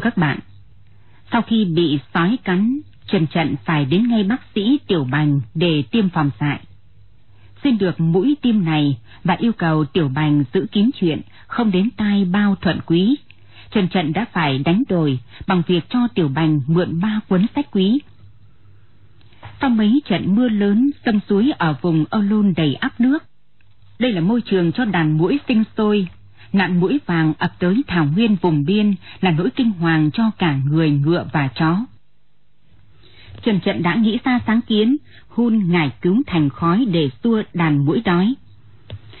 Thưa các bạn, sau khi bị sói cắn, Trần Trận phải đến ngay bác sĩ Tiểu Bành để tiêm phòng dại. Xin được mũi tiêm này và yêu cầu Tiểu Bành giữ kín chuyện, không đến tai bao thuận quý. Trần Trận đã phải đánh đổi bằng việc cho Tiểu Bành mượn ba cuốn sách quý. Sau mấy trận mưa lớn, sông suối ở vùng Âu Lôn đầy áp nước. Đây là môi trường cho đàn mũi sinh sôi, nạn mũi vàng ập tới thảo nguyên vùng biên là nỗi kinh hoàng cho cả người ngựa và chó. Trần Trận đã nghĩ ra sáng kiến, hun ngải cứu thành khói để xua đàn mũi đói.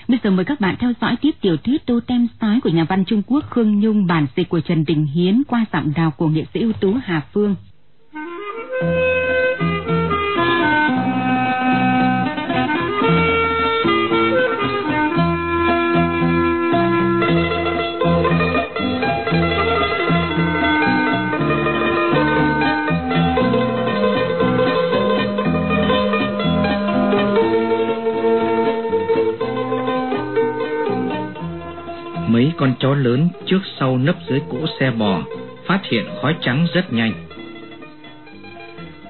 Bây giờ mời các bạn theo dõi tiếp tiểu thuyết Tô Tem Sói của nhà văn Trung Quốc Khương Nhung, bản dịch của Trần Đình Hiến qua giọng đào của nghệ sĩ ưu tú Hà Phương. mấy nấp dưới cỗ xe bò phát hiện khói trắng rất nhanh.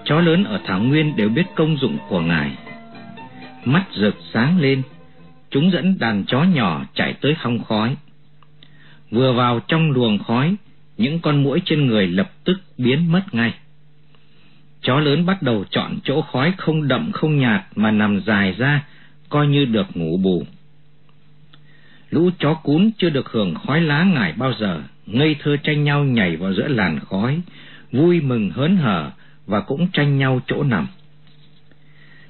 Chó lớn ở Thảo Nguyên đều biết công dụng của ngài. Mắt rực sáng lên, chúng dẫn đàn chó nhỏ chạy tới hong khói. Vừa vào trong luồng khói, những con muỗi trên người lập tức biến mất ngay. Chó lớn bắt đầu chọn chỗ khói không đậm không nhạt mà nằm dài ra, coi như được ngủ bù. Lũ chó cún chưa được hưởng khói lá ngải bao giờ, ngây thơ tranh nhau nhảy vào giữa làn khói, vui mừng hớn hở và cũng tranh nhau chỗ nằm.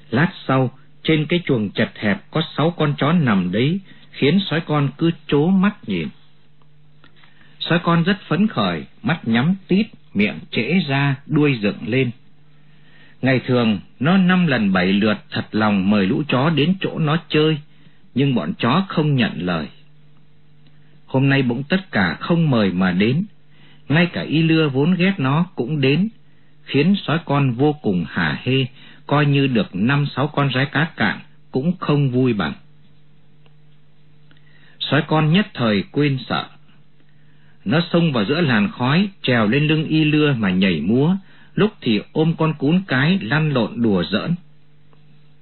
Lát sau, trên cái chuồng chật hẹp có sáu con chó nằm đấy, khiến sói con cứ chố mắt nhìn. Sói con rất phấn khởi, mắt nhắm tít, miệng trễ ra, đuôi dựng lên. Ngày thường, nó năm lần bảy lượt thật lòng mời lũ chó đến chỗ nó chơi, nhưng bọn chó không nhận lời. Hôm nay bỗng tất cả không mời mà đến, ngay cả y lưa vốn ghét nó cũng đến, khiến sói con vô cùng hả hê, coi như được năm sáu con rái cá cạn cũng không vui bằng. Sói con nhất thời quên sợ. Nó xông vào giữa làn khói, trèo lên lưng y lưa mà nhảy múa, lúc thì ôm con cún cái lăn lộn đùa giỡn.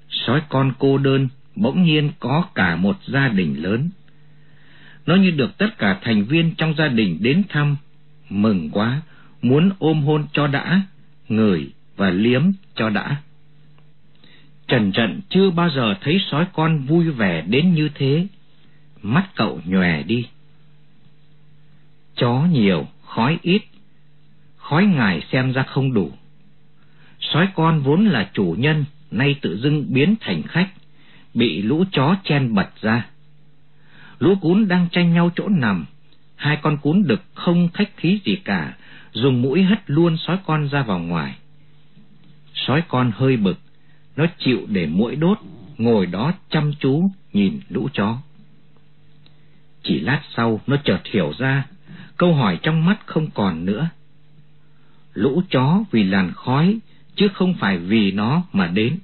Sói con cô đơn, bỗng nhiên có cả một gia đình lớn. Nó như được tất cả thành viên trong gia đình đến thăm, mừng quá, muốn ôm hôn cho đã, ngửi và liếm cho đã. Trần trận chưa bao giờ thấy sói con vui vẻ đến như thế, mắt cậu nhòe đi. Chó nhiều, khói ít, khói ngài xem ra không đủ. Sói con vốn là chủ nhân, nay tự dưng biến thành khách, bị lũ chó chen bật ra. Lũ cún đang tranh nhau chỗ nằm, hai con cún đực không khách khí gì cả, dùng mũi hất luôn sói con ra vào ngoài. Sói con hơi bực, nó chịu để mũi đốt, ngồi đó chăm chú nhìn lũ chó. Chỉ lát sau nó chợt hiểu ra, câu hỏi trong mắt không còn nữa. Lũ chó vì làn khói, chứ không phải vì nó mà đến.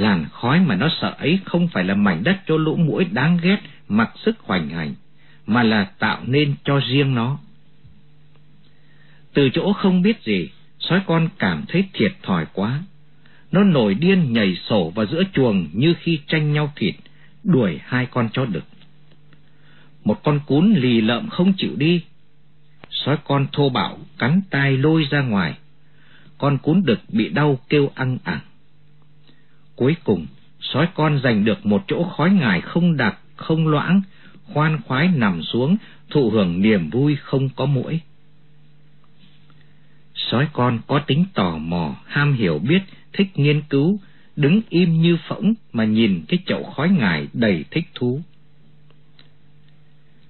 Làn khói mà nó sợ ấy không phải là mảnh đất cho lũ mũi đáng ghét mặc sức hoành hành, mà là tạo nên cho riêng nó. Từ chỗ không biết gì, sói con cảm thấy thiệt thòi quá. Nó nổi điên nhảy sổ vào giữa chuồng như khi tranh nhau thịt, đuổi hai con chó đực. Một con cún lì lợm không chịu đi. Sói con thô bạo cắn tai lôi ra ngoài. Con cún đực bị đau kêu ăn ẳng. Cuối cùng, sói con giành được một chỗ khói ngài không đặc, không loãng, khoan khoái nằm xuống, thụ hưởng niềm vui không có mũi. Sói con có tính tò mò, ham hiểu biết, thích nghiên cứu, đứng im như phỗng mà nhìn cái chậu khói ngài đầy thích thú.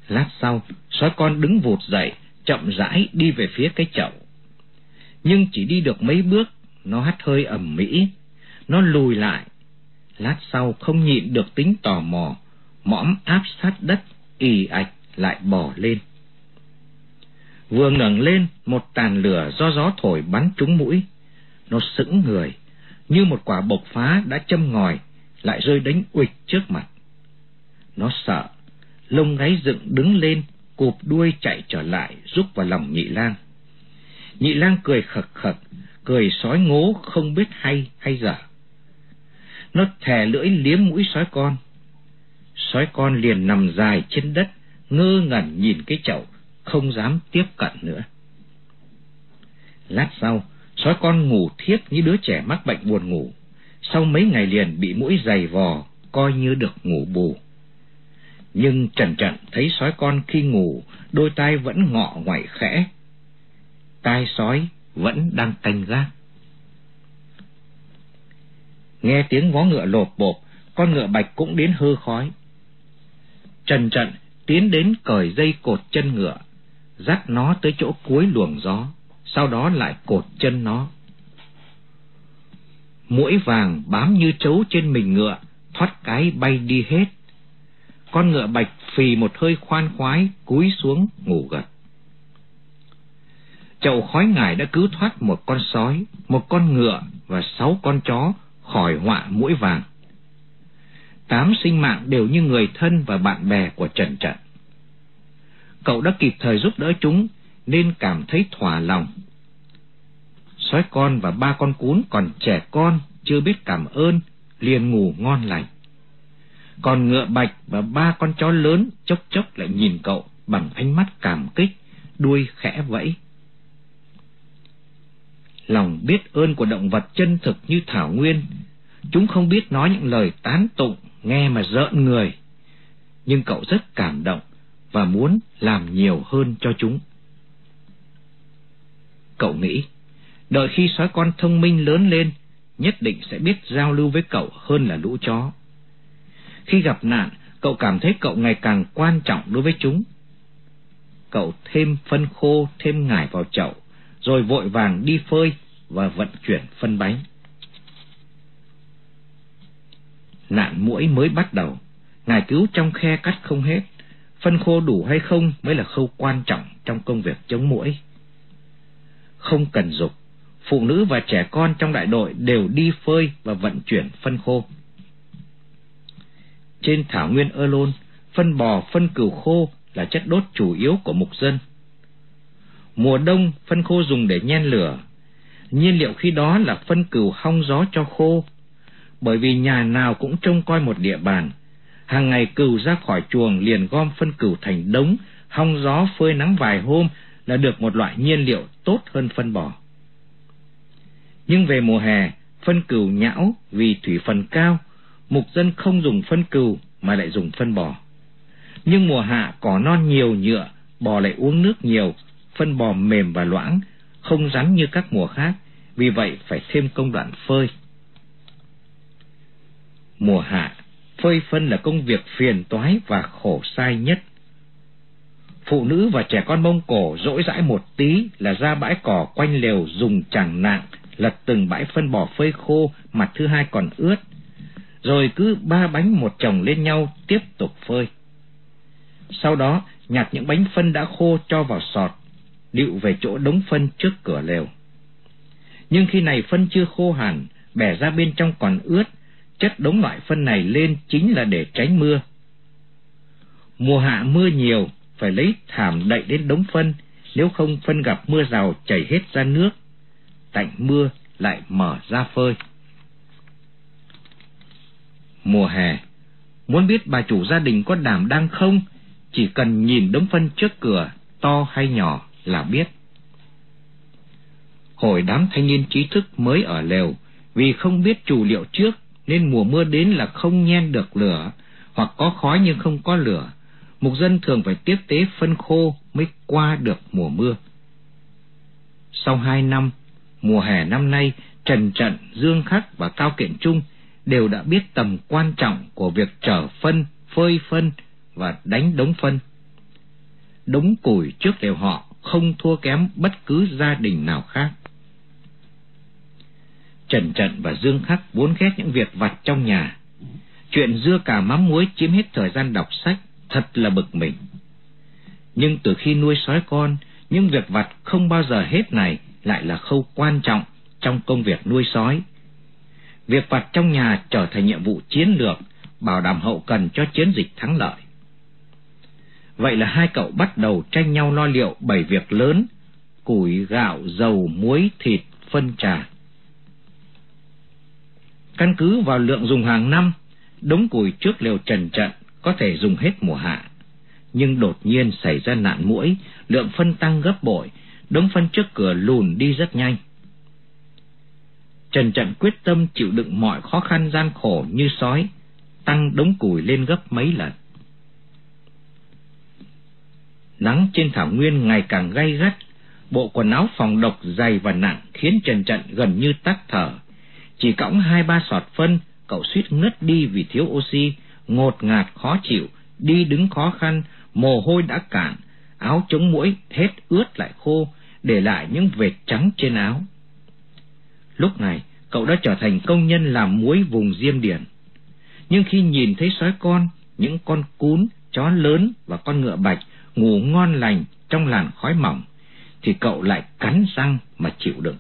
Lát sau, sói con đứng vụt dậy, chậm rãi đi về phía cái chậu. Nhưng chỉ đi được mấy bước, nó hắt hơi ẩm mỹ, nó lùi lại. Lát sau không nhịn được tính tò mò, mõm áp sát đất, ì ạch lại bò lên. Vừa ngẩng lên, một tàn lửa do gió thổi bắn trúng mũi. Nó sững người, như một quả bộc phá đã châm ngòi, lại rơi đánh uịch trước mặt. Nó sợ, lông gáy dựng đứng lên, cụp đuôi chạy trở lại, rúc vào lòng nhị lang. Nhị lang cười khật khật, cười sói ngố không biết hay hay dở. Nó thè lưỡi liếm mũi sói con. Sói con liền nằm dài trên đất, ngơ ngẩn nhìn cái chậu, không dám tiếp cận nữa. Lát sau, sói con ngủ thiếp như đứa trẻ mắc bệnh buồn ngủ. Sau mấy ngày liền bị mũi dày vò, coi như được ngủ bù. Nhưng Trần Trận thấy sói con khi ngủ, đôi tai vẫn ngọ ngoại khẽ. Tai sói vẫn đang canh gác. Nghe tiếng vó ngựa lột bột, con ngựa bạch cũng đến hơ khói. Trần Trận tiến đến cởi dây cột chân ngựa, dắt nó tới chỗ cuối luồng gió, sau đó lại cột chân nó. Mũi vàng bám như trấu trên mình ngựa, thoát cái bay đi hết. Con ngựa bạch phì một hơi khoan khoái, cúi xuống ngủ gật. Chậu khói ngải đã cứu thoát một con sói, một con ngựa và sáu con chó khỏi họa mũi vàng. Tám sinh mạng đều như người thân và bạn bè của Trần Trận. Cậu đã kịp thời giúp đỡ chúng nên cảm thấy thỏa lòng. Sói con và ba con cún còn trẻ con chưa biết cảm ơn liền ngủ ngon lành. Còn ngựa bạch và ba con chó lớn chốc chốc lại nhìn cậu bằng ánh mắt cảm kích, đuôi khẽ vẫy. Lòng biết ơn của động vật chân thực như Thảo Nguyên, chúng không biết nói những lời tán tụng, nghe mà rợn người. Nhưng cậu rất cảm động và muốn làm nhiều hơn cho chúng. Cậu nghĩ, đợi khi sói con thông minh lớn lên, nhất định sẽ biết giao lưu với cậu hơn là lũ chó. Khi gặp nạn, cậu cảm thấy cậu ngày càng quan trọng đối với chúng. Cậu thêm phân khô, thêm ngải vào chậu, rồi vội vàng đi phơi và vận chuyển phân bánh. Nạn mũi mới bắt đầu, ngài cứu trong khe cắt không hết, phân khô đủ hay không mới là khâu quan trọng trong công việc chống mũi. Không cần dục, phụ nữ và trẻ con trong đại đội đều đi phơi và vận chuyển phân khô. Trên thảo nguyên ơ lôn, phân bò, phân cừu khô là chất đốt chủ yếu của mục dân. Mùa đông, phân khô dùng để nhen lửa. Nhiên liệu khi đó là phân cừu hong gió cho khô, bởi vì nhà nào cũng trông coi một địa bàn. Hàng ngày cừu ra khỏi chuồng liền gom phân cừu thành đống, hong gió phơi nắng vài hôm là được một loại nhiên liệu tốt hơn phân bò. Nhưng về mùa hè, phân cừu nhão vì thủy phần cao, mục dân không dùng phân cừu mà lại dùng phân bò. Nhưng mùa hạ cỏ non nhiều nhựa, bò lại uống nước nhiều, phân bò mềm và loãng, không rắn như các mùa khác, vì vậy phải thêm công đoạn phơi. Mùa hạ, phơi phân là công việc phiền toái và khổ sai nhất. Phụ nữ và trẻ con Mông Cổ dỗi dãi một tí là ra bãi cỏ quanh lều dùng chẳng nặng, lật từng bãi phân bò phơi khô, mặt thứ hai còn ướt, rồi cứ ba bánh một chồng lên nhau tiếp tục phơi. Sau đó nhặt những bánh phân đã khô cho vào sọt, điệu về chỗ đống phân trước cửa lều. Nhưng khi này phân chưa khô hẳn, bẻ ra bên trong còn ướt, chất đống loại phân này lên chính là để tránh mưa. Mùa hạ mưa nhiều, phải lấy thảm đậy đến đống phân, nếu không phân gặp mưa rào chảy hết ra nước. Tạnh mưa lại mở ra phơi mùa hè. Muốn biết bà chủ gia đình có đảm đang không, chỉ cần nhìn đống phân trước cửa, to hay nhỏ là biết. Hồi đám thanh niên trí thức mới ở lều, vì không biết chủ liệu trước nên mùa mưa đến là không nhen được lửa, hoặc có khói nhưng không có lửa. Mục dân thường phải tiếp tế phân khô mới qua được mùa mưa. Sau hai năm, mùa hè năm nay, Trần Trận, Dương Khắc và Cao Kiện Trung đều đã biết tầm quan trọng của việc trở phân, phơi phân và đánh đống phân. Đống củi trước đều họ không thua kém bất cứ gia đình nào khác. Trần Trận và Dương Khắc vốn ghét những việc vặt trong nhà. Chuyện dưa cà mắm muối chiếm hết thời gian đọc sách, thật là bực mình. Nhưng từ khi nuôi sói con, những việc vặt không bao giờ hết này lại là khâu quan trọng trong công việc nuôi sói. Việc vặt trong nhà trở thành nhiệm vụ chiến lược, bảo đảm hậu cần cho chiến dịch thắng lợi. Vậy là hai cậu bắt đầu tranh nhau lo liệu bảy việc lớn, củi, gạo, dầu, muối, thịt, phân trà. Căn cứ vào lượng dùng hàng năm, đống củi trước lều trần trận có thể dùng hết mùa hạ. Nhưng đột nhiên xảy ra nạn muỗi, lượng phân tăng gấp bội, đống phân trước cửa lùn đi rất nhanh. Trần Trận quyết tâm chịu đựng mọi khó khăn gian khổ như sói, tăng đống củi lên gấp mấy lần. Nắng trên thảo nguyên ngày càng gay gắt, bộ quần áo phòng độc dày và nặng khiến Trần Trận gần như tắt thở. Chỉ cõng hai ba sọt phân, cậu suýt ngất đi vì thiếu oxy, ngột ngạt khó chịu, đi đứng khó khăn, mồ hôi đã cạn, áo chống mũi hết ướt lại khô, để lại những vệt trắng trên áo. Lúc này, cậu đã trở thành công nhân làm muối vùng Diêm điển, Nhưng khi nhìn thấy sói con, những con cún, chó lớn và con ngựa bạch ngủ ngon lành trong làn khói mỏng, thì cậu lại cắn răng mà chịu đựng.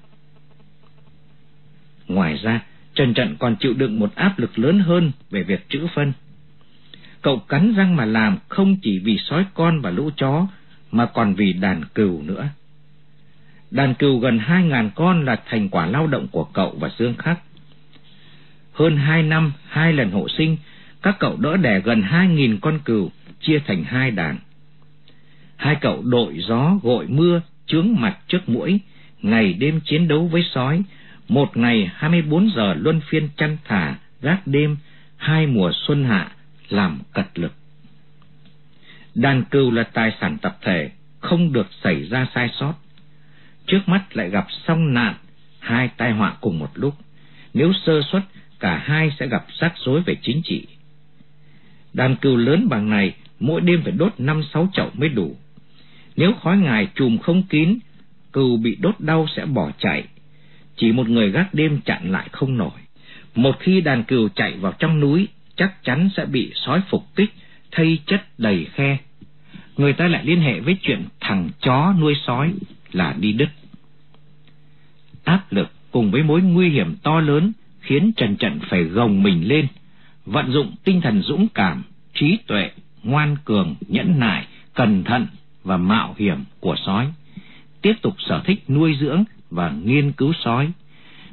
Ngoài ra, Trần Trận còn chịu đựng một áp lực lớn hơn về việc trữ phân. Cậu cắn răng mà làm không chỉ vì sói con và lũ chó, mà còn vì đàn cừu nữa. Đàn cừu gần hai ngàn con là thành quả lao động của cậu và Dương Khắc. Hơn hai năm, hai lần hộ sinh, các cậu đỡ đẻ gần hai nghìn con cừu, chia thành hai đàn. Hai cậu đội gió gội mưa, chướng mặt trước mũi, ngày đêm chiến đấu với sói, một ngày hai mươi bốn giờ luân phiên chăn thả, gác đêm, hai mùa xuân hạ, làm cật lực. Đàn cừu là tài sản tập thể, không được xảy ra sai sót. Trước mắt lại gặp song nạn, hai tai họa cùng một lúc. Nếu sơ suất, cả hai sẽ gặp rắc rối về chính trị. Đàn cừu lớn bằng này, mỗi đêm phải đốt năm sáu chậu mới đủ. Nếu khói ngài chùm không kín, cừu bị đốt đau sẽ bỏ chạy. Chỉ một người gác đêm chặn lại không nổi. Một khi đàn cừu chạy vào trong núi, chắc chắn sẽ bị sói phục kích, thây chất đầy khe. Người ta lại liên hệ với chuyện thằng chó nuôi sói là đi đứt. Áp lực cùng với mối nguy hiểm to lớn khiến Trần Trận phải gồng mình lên, vận dụng tinh thần dũng cảm, trí tuệ, ngoan cường, nhẫn nại, cẩn thận và mạo hiểm của sói, tiếp tục sở thích nuôi dưỡng và nghiên cứu sói,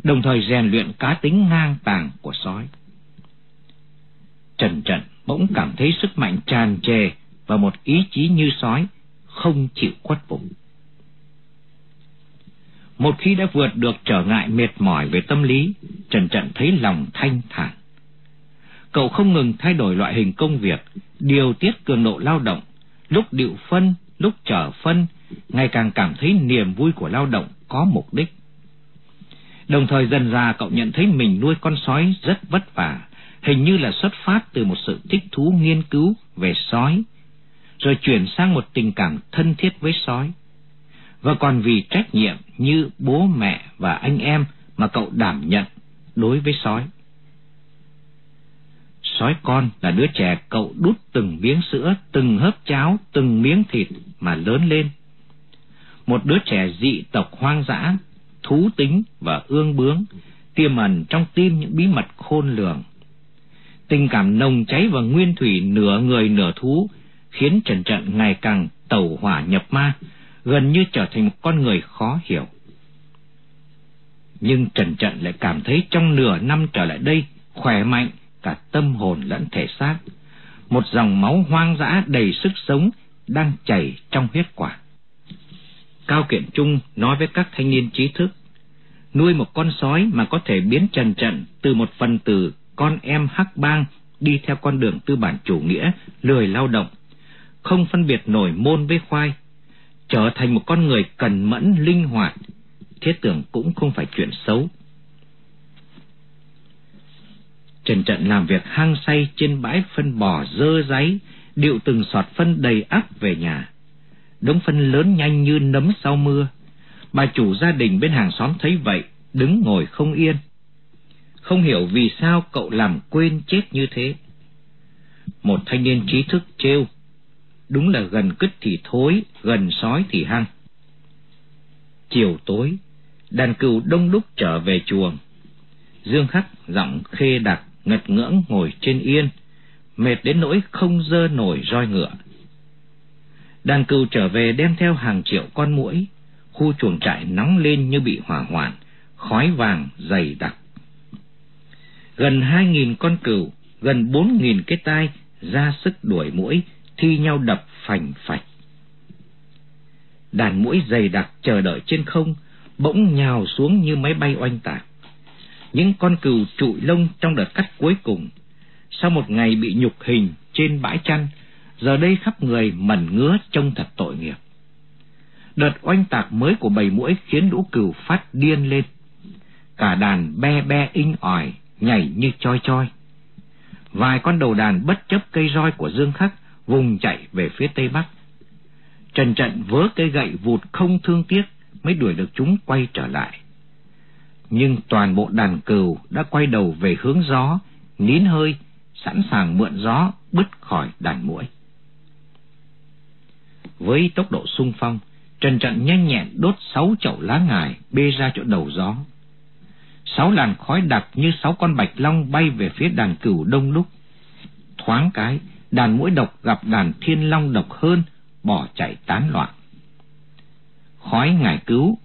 đồng thời rèn luyện cá tính ngang tàng của sói. Trần Trận bỗng cảm thấy sức mạnh tràn trề và một ý chí như sói, không chịu khuất phục. Một khi đã vượt được trở ngại mệt mỏi về tâm lý, Trần Trận thấy lòng thanh thản. Cậu không ngừng thay đổi loại hình công việc, điều tiết cường độ lao động, lúc điệu phân, lúc chở phân, ngày càng cảm thấy niềm vui của lao động có mục đích. Đồng thời dần ra cậu nhận thấy mình nuôi con sói rất vất vả, hình như là xuất phát từ một sự thích thú nghiên cứu về sói, rồi chuyển sang một tình cảm thân thiết với sói. Và còn vì trách nhiệm như bố mẹ và anh em mà cậu đảm nhận đối với sói. Sói con là đứa trẻ cậu đút từng miếng sữa, từng hớp cháo, từng miếng thịt mà lớn lên. Một đứa trẻ dị tộc hoang dã, thú tính và ương bướng, tiềm ẩn trong tim những bí mật khôn lường. Tình cảm nồng cháy và nguyên thủy nửa người nửa thú khiến Trần Trận ngày càng tẩu hỏa nhập ma, gần như trở thành một con người khó hiểu. Nhưng Trần Trận lại cảm thấy trong nửa năm trở lại đây khỏe mạnh cả tâm hồn lẫn thể xác. Một dòng máu hoang dã đầy sức sống đang chảy trong huyết quản. Cao Kiện Trung nói với các thanh niên trí thức, nuôi một con sói mà có thể biến Trần Trận từ một phần tử con em hắc bang đi theo con đường tư bản chủ nghĩa, lười lao động, không phân biệt nổi môn với khoai, trở thành một con người cần mẫn linh hoạt, thiết tưởng cũng không phải chuyện xấu. Trần Trận làm việc hang say trên bãi phân bò dơ giấy, điệu từng sọt phân đầy ắp về nhà. Đống phân lớn nhanh như nấm sau mưa. Bà chủ gia đình bên hàng xóm thấy vậy, đứng ngồi không yên. Không hiểu vì sao cậu làm quên chết như thế. Một thanh niên trí thức trêu, đúng là gần cứt thì thối, gần sói thì hăng. Chiều tối, đàn cừu đông đúc trở về chuồng. Dương Khắc giọng khê đặc ngật ngưỡng ngồi trên yên, mệt đến nỗi không dơ nổi roi ngựa. Đàn cừu trở về đem theo hàng triệu con muỗi, khu chuồng trại nóng lên như bị hỏa hoạn, khói vàng dày đặc. Gần hai nghìn con cừu, gần bốn nghìn cái tai ra sức đuổi muỗi, thi nhau đập phành phạch. Đàn muỗi dày đặc chờ đợi trên không, bỗng nhào xuống như máy bay oanh tạc. Những con cừu trụi lông trong đợt cắt cuối cùng, sau một ngày bị nhục hình trên bãi chăn, giờ đây khắp người mẩn ngứa trông thật tội nghiệp. Đợt oanh tạc mới của bầy muỗi khiến lũ cừu phát điên lên. Cả đàn be be inh ỏi, nhảy như choi choi. Vài con đầu đàn bất chấp cây roi của Dương Khắc, vùng chạy về phía tây bắc. Trần trận vớ cây gậy vụt không thương tiếc mới đuổi được chúng quay trở lại. Nhưng toàn bộ đàn cừu đã quay đầu về hướng gió, nín hơi, sẵn sàng mượn gió bứt khỏi đàn muỗi. Với tốc độ sung phong, Trần Trận nhanh nhẹn đốt sáu chậu lá ngải bê ra chỗ đầu gió. Sáu làn khói đặc như sáu con bạch long bay về phía đàn cừu đông đúc, Thoáng cái, đàn mũi độc gặp đàn thiên long độc hơn, bỏ chạy tán loạn. Khói ngải cứu,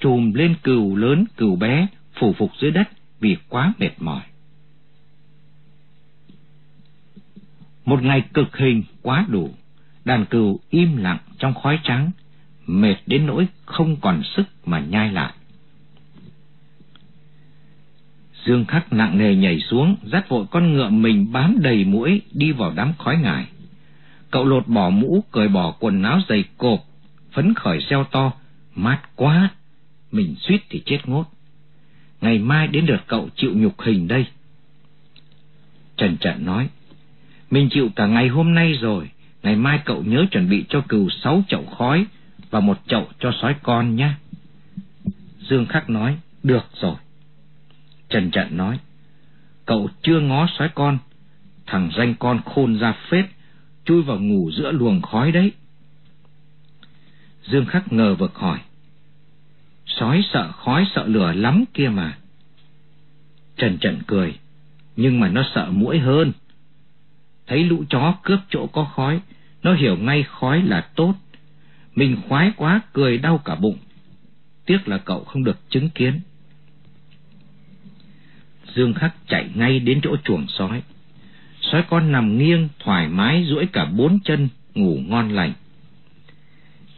trùm lên cừu lớn cừu bé, phủ phục dưới đất vì quá mệt mỏi. Một ngày cực hình quá đủ, đàn cừu im lặng trong khói trắng, mệt đến nỗi không còn sức mà nhai lại. Dương Khắc nặng nề nhảy xuống, dắt vội con ngựa mình bám đầy mũi đi vào đám khói ngải. Cậu lột bỏ mũ, cởi bỏ quần áo dày cộp, phấn khởi xeo to, mát quá, mình suýt thì chết ngốt. Ngày mai đến lượt cậu chịu nhục hình đây. Trần Trận nói, mình chịu cả ngày hôm nay rồi, ngày mai cậu nhớ chuẩn bị cho cừu sáu chậu khói và một chậu cho sói con nhé. Dương Khắc nói, được rồi. Trần Trận nói, cậu chưa ngó sói con, thằng danh con khôn ra phết, chui vào ngủ giữa luồng khói đấy. Dương Khắc ngờ vực hỏi, sói sợ khói sợ lửa lắm kia mà. Trần trần cười, nhưng mà nó sợ mũi hơn. Thấy lũ chó cướp chỗ có khói, nó hiểu ngay khói là tốt. Mình khoái quá cười đau cả bụng. Tiếc là cậu không được chứng kiến. Dương Khắc chạy ngay đến chỗ chuồng sói. Sói con nằm nghiêng, thoải mái duỗi cả bốn chân, ngủ ngon lành.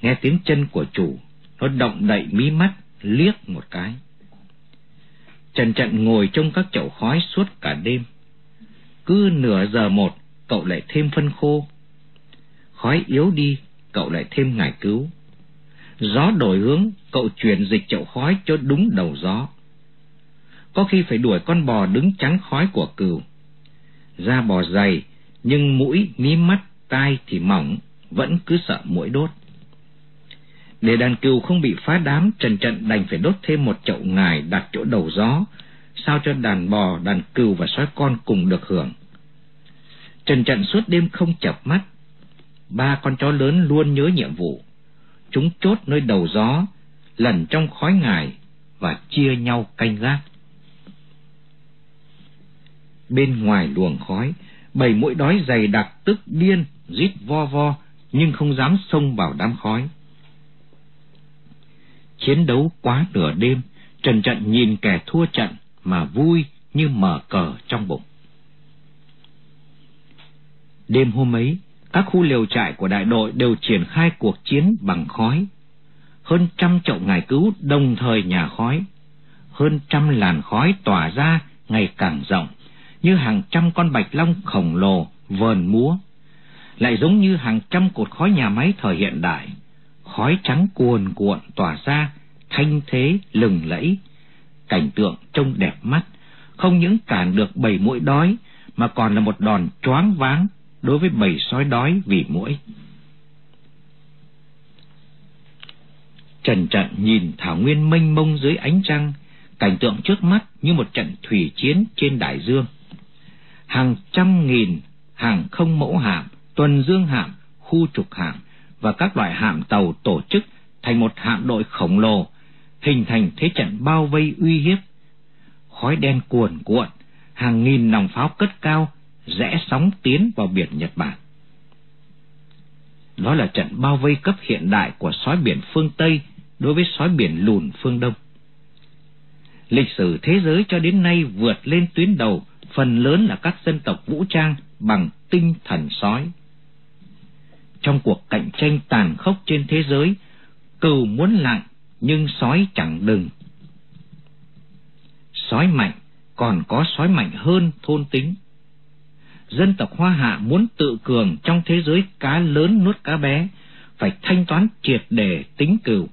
Nghe tiếng chân của chủ, nó động đậy mí mắt, liếc một cái. Trần trận ngồi trong các chậu khói suốt cả đêm. Cứ nửa giờ một, cậu lại thêm phân khô. Khói yếu đi, cậu lại thêm ngải cứu. Gió đổi hướng, cậu chuyển dịch chậu khói cho đúng đầu gió có khi phải đuổi con bò đứng trắng khói của cừu. Da bò dày, nhưng mũi, mí mắt, tai thì mỏng, vẫn cứ sợ mũi đốt. Để đàn cừu không bị phá đám, Trần Trận đành phải đốt thêm một chậu ngải đặt chỗ đầu gió, sao cho đàn bò, đàn cừu và sói con cùng được hưởng. Trần Trận suốt đêm không chập mắt. Ba con chó lớn luôn nhớ nhiệm vụ. Chúng chốt nơi đầu gió, lẩn trong khói ngải và chia nhau canh gác. Bên ngoài luồng khói, bầy mũi đói dày đặc tức điên, rít vo vo, nhưng không dám xông vào đám khói. Chiến đấu quá nửa đêm, Trần Trận nhìn kẻ thua trận mà vui như mở cờ trong bụng. Đêm hôm ấy, các khu liều trại của đại đội đều triển khai cuộc chiến bằng khói. Hơn trăm chậu ngải cứu đồng thời nhà khói. Hơn trăm làn khói tỏa ra ngày càng rộng, như hàng trăm con bạch long khổng lồ vờn múa, lại giống như hàng trăm cột khói nhà máy thời hiện đại, khói trắng cuồn cuộn tỏa ra, thanh thế lừng lẫy, cảnh tượng trông đẹp mắt, không những cản được bầy mũi đói mà còn là một đòn choáng váng đối với bầy sói đói vì mũi. Trần trận nhìn thảo nguyên mênh mông dưới ánh trăng, cảnh tượng trước mắt như một trận thủy chiến trên đại dương. Hàng trăm nghìn hàng không mẫu hạm, tuần dương hạm, khu trục hạm và các loại hạm tàu tổ chức thành một hạm đội khổng lồ, hình thành thế trận bao vây uy hiếp. Khói đen cuồn cuộn, hàng nghìn nòng pháo cất cao, rẽ sóng tiến vào biển Nhật Bản. Đó là trận bao vây cấp hiện đại của sói biển phương Tây đối với sói biển lùn phương Đông. Lịch sử thế giới cho đến nay vượt lên tuyến đầu phần lớn là các dân tộc vũ trang bằng tinh thần sói. Trong cuộc cạnh tranh tàn khốc trên thế giới, cừu muốn lặng nhưng sói chẳng đừng. Sói mạnh còn có sói mạnh hơn thôn tính. Dân tộc Hoa Hạ muốn tự cường trong thế giới cá lớn nuốt cá bé, phải thanh toán triệt để tính cừu,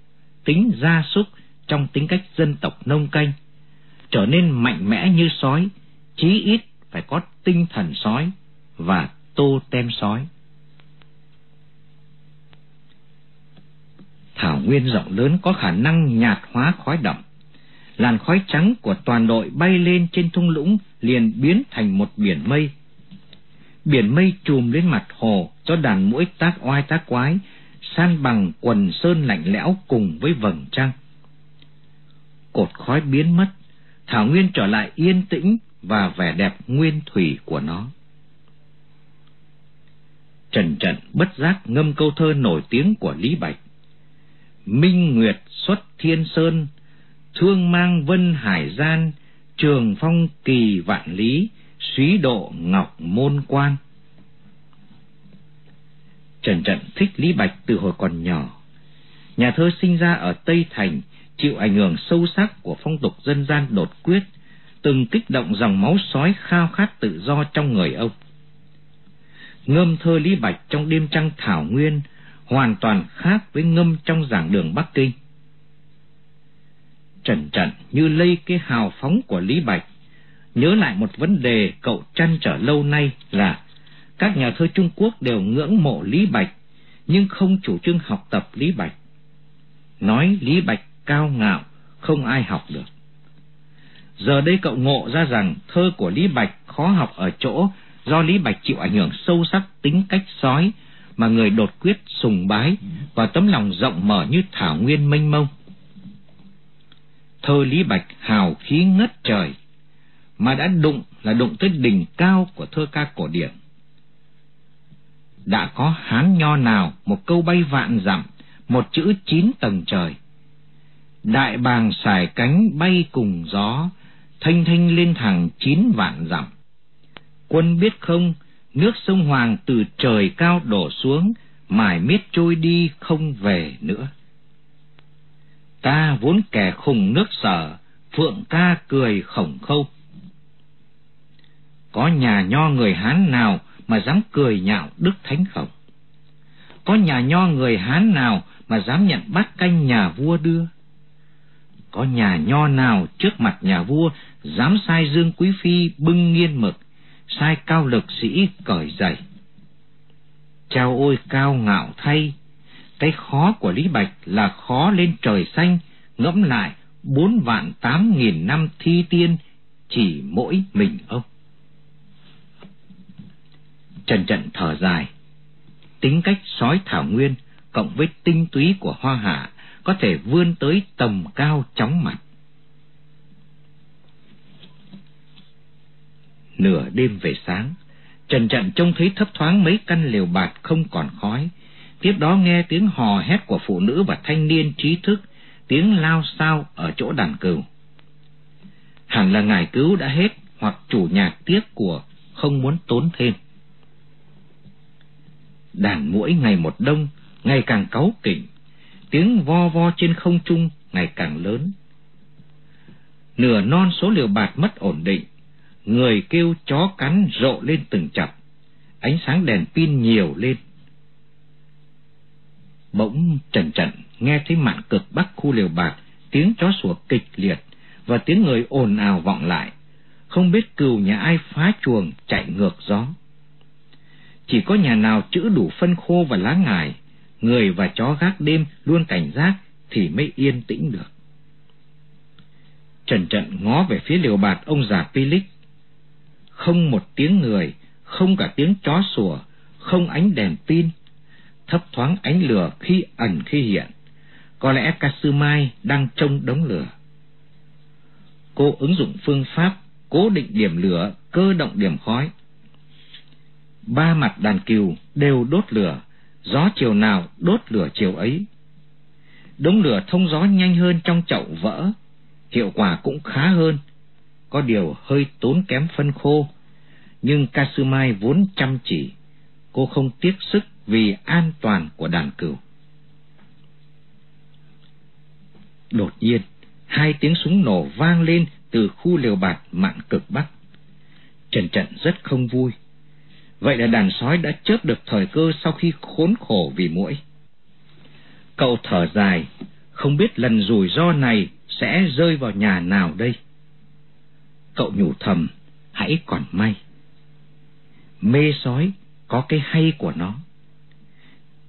tính gia súc trong tính cách dân tộc nông canh, trở nên mạnh mẽ như sói, chí ít phải có tinh thần sói và tô tem sói. Thảo nguyên rộng lớn có khả năng nhạt hóa khói đậm. Làn khói trắng của toàn đội bay lên trên thung lũng liền biến thành một biển mây. Biển mây trùm lên mặt hồ cho đàn mũi tác oai tác quái, san bằng quần sơn lạnh lẽo cùng với vầng trăng. Cột khói biến mất, Thảo Nguyên trở lại yên tĩnh và vẻ đẹp nguyên thủy của nó. Trần Trận bất giác ngâm câu thơ nổi tiếng của Lý Bạch. Minh Nguyệt xuất thiên sơn, thương mang vân hải gian, trường phong kỳ vạn lý, suý độ ngọc môn quan. Trần Trận thích Lý Bạch từ hồi còn nhỏ. Nhà thơ sinh ra ở Tây Thành, chịu ảnh hưởng sâu sắc của phong tục dân gian đột quyết, từng kích động dòng máu sói khao khát tự do trong người ông. Ngâm thơ Lý Bạch trong đêm trăng thảo nguyên hoàn toàn khác với ngâm trong giảng đường Bắc Kinh. Trần trần như lây cái hào phóng của Lý Bạch, nhớ lại một vấn đề cậu trăn trở lâu nay là các nhà thơ Trung Quốc đều ngưỡng mộ Lý Bạch, nhưng không chủ trương học tập Lý Bạch. Nói Lý Bạch cao ngạo, không ai học được. Giờ đây cậu ngộ ra rằng thơ của Lý Bạch khó học ở chỗ do Lý Bạch chịu ảnh hưởng sâu sắc tính cách sói mà người đột quyết sùng bái và tấm lòng rộng mở như thảo nguyên mênh mông. Thơ Lý Bạch hào khí ngất trời, mà đã đụng là đụng tới đỉnh cao của thơ ca cổ điển. Đã có hán nho nào một câu bay vạn dặm, một chữ chín tầng trời. Đại bàng xài cánh bay cùng gió, thanh thanh lên thẳng chín vạn dặm. Quân biết không, nước sông Hoàng từ trời cao đổ xuống, mải miết trôi đi không về nữa. Ta vốn kẻ khùng nước sở, phượng ca cười khổng khâu. Có nhà nho người Hán nào mà dám cười nhạo Đức Thánh Khổng? Có nhà nho người Hán nào mà dám nhận bát canh nhà vua đưa? Có nhà nho nào trước mặt nhà vua dám sai Dương Quý Phi bưng nghiên mực, sai cao lực sĩ cởi giày? Chào ôi cao ngạo thay, cái khó của Lý Bạch là khó lên trời xanh, ngẫm lại bốn vạn tám nghìn năm thi tiên chỉ mỗi mình ông. Trần trận thở dài, tính cách sói thảo nguyên cộng với tinh túy của hoa hạ có thể vươn tới tầm cao chóng mặt. Nửa đêm về sáng, Trần Trận trông thấy thấp thoáng mấy căn lều bạt không còn khói, tiếp đó nghe tiếng hò hét của phụ nữ và thanh niên trí thức, tiếng lao sao ở chỗ đàn cừu. Hẳn là ngài cứu đã hết hoặc chủ nhà tiếc của không muốn tốn thêm. Đàn mũi ngày một đông, ngày càng cáu kỉnh, tiếng vo vo trên không trung ngày càng lớn. Nửa non số liều bạt mất ổn định, người kêu chó cắn rộ lên từng chập, ánh sáng đèn pin nhiều lên. Bỗng trần trận nghe thấy mạn cực bắc khu liều bạc, tiếng chó sủa kịch liệt và tiếng người ồn ào vọng lại, không biết cừu nhà ai phá chuồng chạy ngược gió. Chỉ có nhà nào chữ đủ phân khô và lá ngải, người và chó gác đêm luôn cảnh giác thì mới yên tĩnh được. Trần trận ngó về phía liều bạt ông già Pilic. Không một tiếng người, không cả tiếng chó sủa, không ánh đèn pin, thấp thoáng ánh lửa khi ẩn khi hiện. Có lẽ Kasumai đang trông đống lửa. Cô ứng dụng phương pháp cố định điểm lửa, cơ động điểm khói. Ba mặt đàn cừu đều đốt lửa, gió chiều nào đốt lửa chiều ấy. Đống lửa thông gió nhanh hơn trong chậu vỡ, hiệu quả cũng khá hơn, có điều hơi tốn kém phân khô. Nhưng Kasumai vốn chăm chỉ, cô không tiếc sức vì an toàn của đàn cừu. Đột nhiên, hai tiếng súng nổ vang lên từ khu liều bạt mạn cực bắc. Trần Trận rất không vui. Vậy là đàn sói đã chớp được thời cơ sau khi khốn khổ vì mũi. Cậu thở dài, không biết lần rủi ro này sẽ rơi vào nhà nào đây. Cậu nhủ thầm, hãy còn may. Mê sói có cái hay của nó.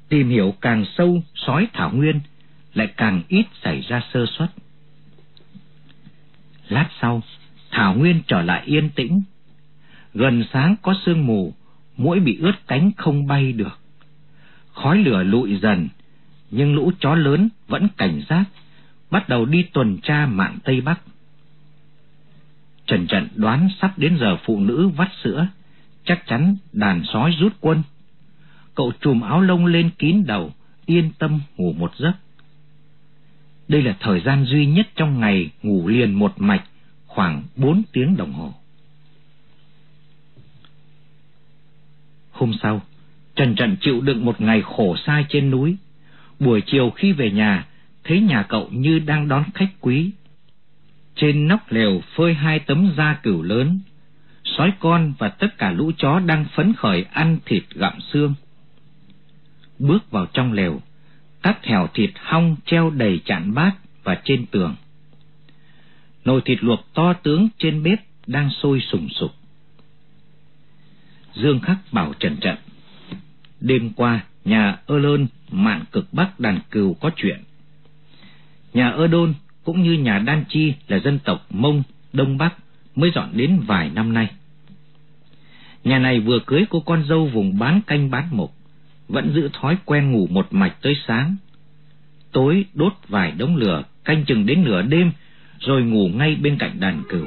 Tìm hiểu càng sâu sói thảo nguyên lại càng ít xảy ra sơ suất. Lát sau, Thảo Nguyên trở lại yên tĩnh. Gần sáng có sương mù, mũi bị ướt cánh không bay được. Khói lửa lụi dần, nhưng lũ chó lớn vẫn cảnh giác, bắt đầu đi tuần tra mạn Tây Bắc. Trần Trận đoán sắp đến giờ phụ nữ vắt sữa, chắc chắn đàn sói rút quân. Cậu trùm áo lông lên kín đầu, yên tâm ngủ một giấc. Đây là thời gian duy nhất trong ngày ngủ liền một mạch khoảng bốn tiếng đồng hồ. Hôm sau, Trần Trần chịu đựng một ngày khổ sai trên núi. Buổi chiều khi về nhà, thấy nhà cậu như đang đón khách quý. Trên nóc lều phơi hai tấm da cửu lớn, sói con và tất cả lũ chó đang phấn khởi ăn thịt gặm xương. Bước vào trong lều, các thèo thịt hong treo đầy chạn bát và trên tường. Nồi thịt luộc to tướng trên bếp đang sôi sùng sục. Dương Khắc bảo Trần Trận. Đêm qua, nhà Ơ Lơn, mạn cực Bắc đàn cừu có chuyện. Nhà Ơ Đôn cũng như nhà Đan Chi là dân tộc Mông, Đông Bắc mới dọn đến vài năm nay. Nhà này vừa cưới cô con dâu vùng bán canh bán mộc, vẫn giữ thói quen ngủ một mạch tới sáng. Tối đốt vài đống lửa, canh chừng đến nửa đêm, rồi ngủ ngay bên cạnh đàn cừu.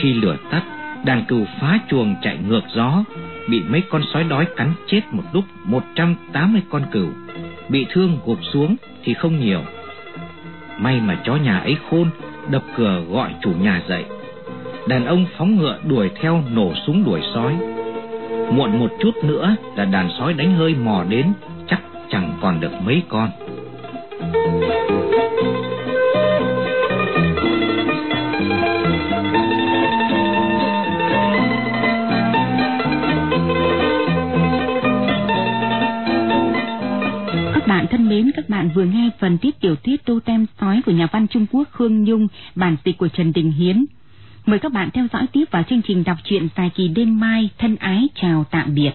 Khi lửa tắt, đàn cừu phá chuồng chạy ngược gió, bị mấy con sói đói cắn chết một lúc 180 con cừu. Bị thương gục xuống thì không nhiều. May mà chó nhà ấy khôn, đập cửa gọi chủ nhà dậy. Đàn ông phóng ngựa đuổi theo nổ súng đuổi sói. Muộn một chút nữa là đàn sói đánh hơi mò đến, chắc chẳng còn được mấy con. Các bạn thân mến, các bạn vừa nghe phần tiết tiểu thuyết Tô Tem Sói của nhà văn Trung Quốc Khương Nhung, bản dịch của Trần Đình Hiến. Mời các bạn theo dõi tiếp vào chương trình đọc truyện dài kỳ đêm mai. Thân ái chào tạm biệt.